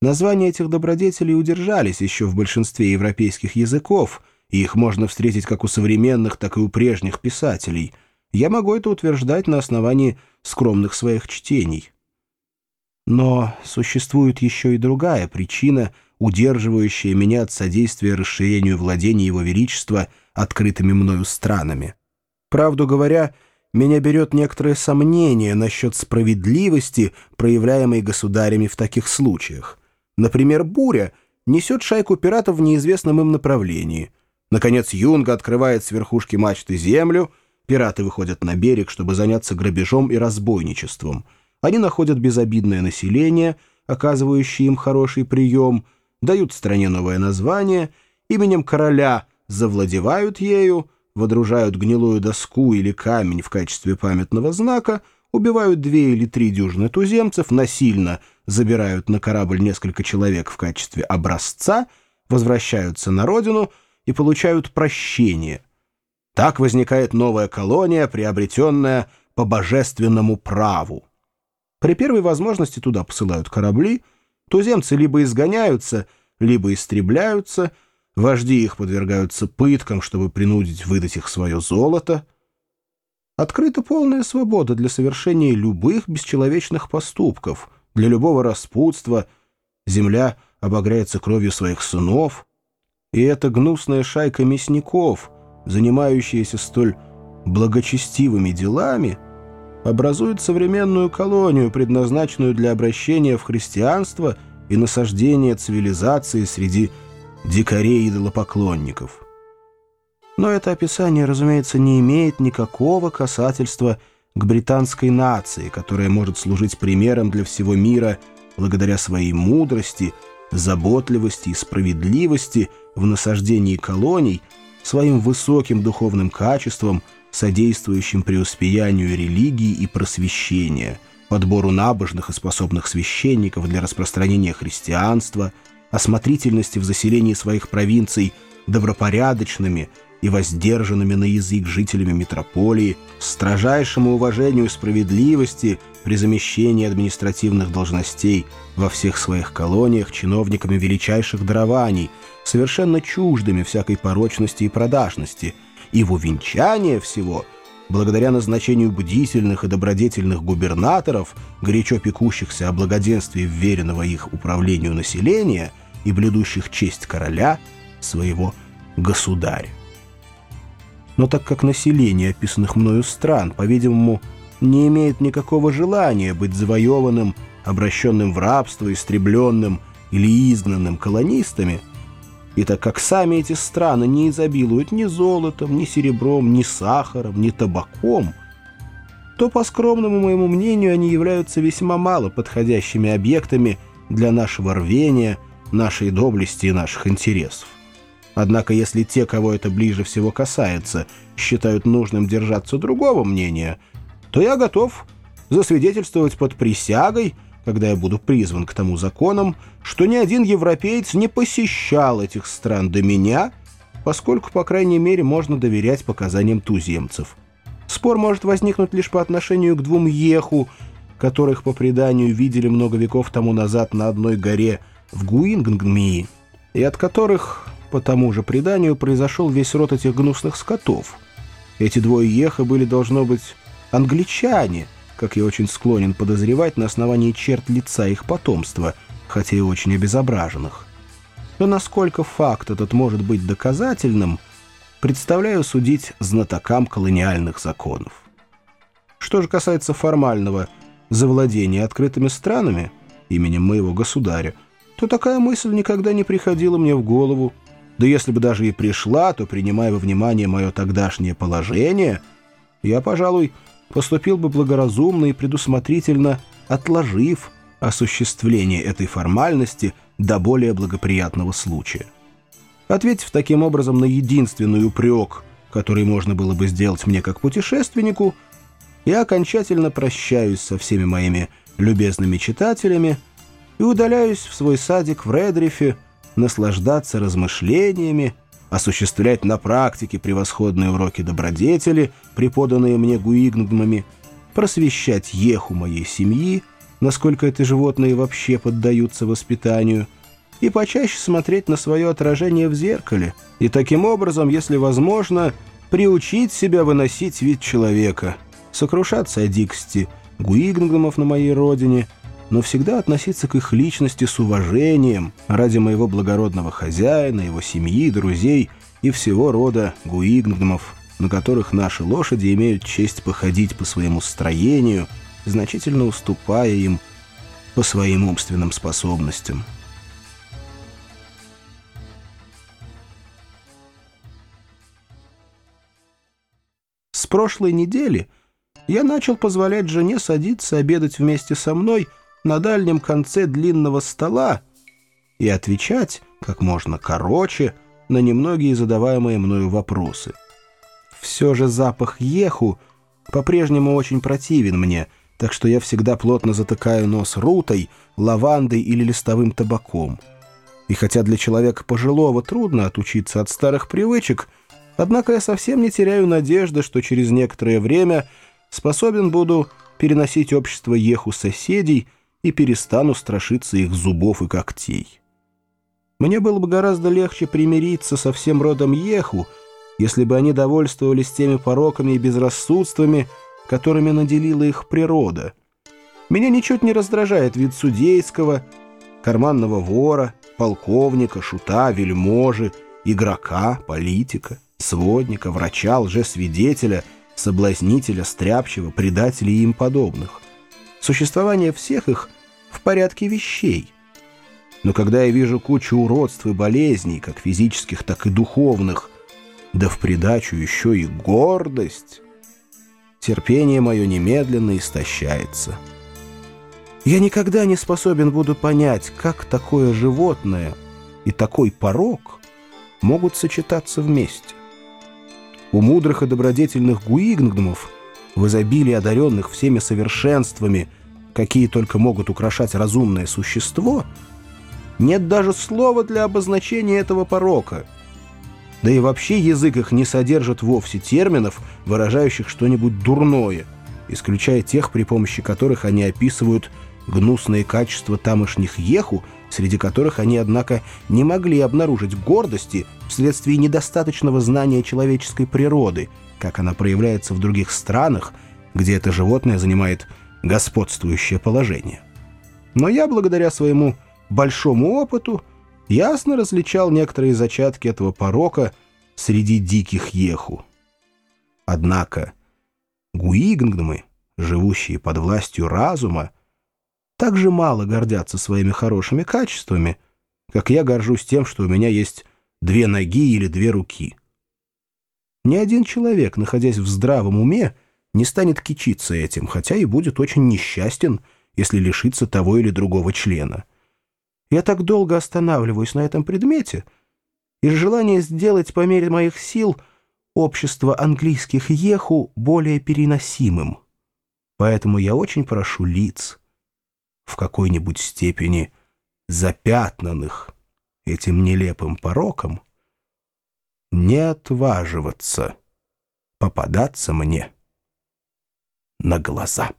Названия этих добродетелей удержались еще в большинстве европейских языков, и их можно встретить как у современных, так и у прежних писателей. Я могу это утверждать на основании скромных своих чтений. Но существует еще и другая причина, удерживающая меня от содействия расширению владений Его Величества открытыми мною странами. Правду говоря, меня берет некоторое сомнение насчет справедливости, проявляемой государями в таких случаях. Например, буря несет шайку пиратов в неизвестном им направлении. Наконец Юнга открывает с верхушки мачты землю, пираты выходят на берег, чтобы заняться грабежом и разбойничеством. Они находят безобидное население, оказывающее им хороший прием, дают стране новое название, именем короля завладевают ею, водружают гнилую доску или камень в качестве памятного знака — убивают две или три дюжины туземцев, насильно забирают на корабль несколько человек в качестве образца, возвращаются на родину и получают прощение. Так возникает новая колония, приобретенная по божественному праву. При первой возможности туда посылают корабли, туземцы либо изгоняются, либо истребляются, вожди их подвергаются пыткам, чтобы принудить выдать их свое золото — Открыта полная свобода для совершения любых бесчеловечных поступков, для любого распутства. Земля обогряется кровью своих сынов. И эта гнусная шайка мясников, занимающаяся столь благочестивыми делами, образует современную колонию, предназначенную для обращения в христианство и насаждения цивилизации среди дикарей-идолопоклонников. Но это описание, разумеется, не имеет никакого касательства к британской нации, которая может служить примером для всего мира благодаря своей мудрости, заботливости и справедливости в насаждении колоний, своим высоким духовным качеством, содействующим преуспеянию религии и просвещения, подбору набожных и способных священников для распространения христианства, осмотрительности в заселении своих провинций добропорядочными – и воздержанными на язык жителями метрополии, строжайшему уважению справедливости при замещении административных должностей во всех своих колониях чиновниками величайших дарований, совершенно чуждыми всякой порочности и продажности, и в увенчание всего – благодаря назначению бдительных и добродетельных губернаторов, горячо пекущихся о благоденствии вверенного их управлению населения и блюдущих честь короля, своего государя но так как население описанных мною стран, по-видимому, не имеет никакого желания быть завоеванным, обращенным в рабство, истребленным или изгнанным колонистами, и так как сами эти страны не изобилуют ни золотом, ни серебром, ни сахаром, ни табаком, то, по скромному моему мнению, они являются весьма мало подходящими объектами для нашего рвения, нашей доблести и наших интересов. Однако если те, кого это ближе всего касается, считают нужным держаться другого мнения, то я готов засвидетельствовать под присягой, когда я буду призван к тому законам, что ни один европеец не посещал этих стран до меня, поскольку, по крайней мере, можно доверять показаниям туземцев. Спор может возникнуть лишь по отношению к двум еху, которых, по преданию, видели много веков тому назад на одной горе в Гуингнгмии, и от которых по тому же преданию произошел весь род этих гнусных скотов. Эти двое еха были, должно быть, англичане, как я очень склонен подозревать на основании черт лица их потомства, хотя и очень обезображенных. Но насколько факт этот может быть доказательным, представляю судить знатокам колониальных законов. Что же касается формального завладения открытыми странами именем моего государя, то такая мысль никогда не приходила мне в голову, да если бы даже и пришла, то, принимая во внимание мое тогдашнее положение, я, пожалуй, поступил бы благоразумно и предусмотрительно, отложив осуществление этой формальности до более благоприятного случая. Ответив таким образом на единственный упрек, который можно было бы сделать мне как путешественнику, я окончательно прощаюсь со всеми моими любезными читателями и удаляюсь в свой садик в Редрифе, наслаждаться размышлениями, осуществлять на практике превосходные уроки добродетели, преподанные мне гуигнгмами, просвещать еху моей семьи насколько это животные вообще поддаются воспитанию, и почаще смотреть на свое отражение в зеркале, и таким образом, если возможно, приучить себя выносить вид человека, сокрушаться о дикости гуигнгдомов на моей родине, но всегда относиться к их личности с уважением ради моего благородного хозяина, его семьи, друзей и всего рода гуигнгдомов, на которых наши лошади имеют честь походить по своему строению, значительно уступая им по своим умственным способностям. С прошлой недели я начал позволять жене садиться обедать вместе со мной на дальнем конце длинного стола и отвечать как можно короче на немногие задаваемые мною вопросы. Все же запах еху по-прежнему очень противен мне, так что я всегда плотно затыкаю нос рутой, лавандой или листовым табаком. И хотя для человека пожилого трудно отучиться от старых привычек, Однако я совсем не теряю надежды, что через некоторое время способен буду переносить общество еху соседей и перестану страшиться их зубов и когтей. Мне было бы гораздо легче примириться со всем родом еху, если бы они довольствовались теми пороками и безрассудствами, которыми наделила их природа. Меня ничуть не раздражает вид судейского, карманного вора, полковника, шута, вельможи, игрока, политика сводника, врача, лжесвидетеля, соблазнителя, стряпчего, предателя и им подобных. Существование всех их в порядке вещей. Но когда я вижу кучу уродств и болезней, как физических, так и духовных, да в придачу еще и гордость, терпение мое немедленно истощается. Я никогда не способен буду понять, как такое животное и такой порог могут сочетаться вместе. У мудрых и добродетельных гуигнгдомов, в изобилии одаренных всеми совершенствами, какие только могут украшать разумное существо, нет даже слова для обозначения этого порока. Да и вообще язык их не содержит вовсе терминов, выражающих что-нибудь дурное, исключая тех, при помощи которых они описывают гнусные качества тамошних еху, среди которых они, однако, не могли обнаружить гордости вследствие недостаточного знания человеческой природы, как она проявляется в других странах, где это животное занимает господствующее положение. Но я, благодаря своему большому опыту, ясно различал некоторые зачатки этого порока среди диких еху. Однако гуигнгмы, живущие под властью разума, так же мало гордятся своими хорошими качествами, как я горжусь тем, что у меня есть две ноги или две руки. Ни один человек, находясь в здравом уме, не станет кичиться этим, хотя и будет очень несчастен, если лишится того или другого члена. Я так долго останавливаюсь на этом предмете, из желания сделать по мере моих сил общество английских еху более переносимым. Поэтому я очень прошу лиц, в какой-нибудь степени запятнанных этим нелепым пороком, не отваживаться попадаться мне на глаза.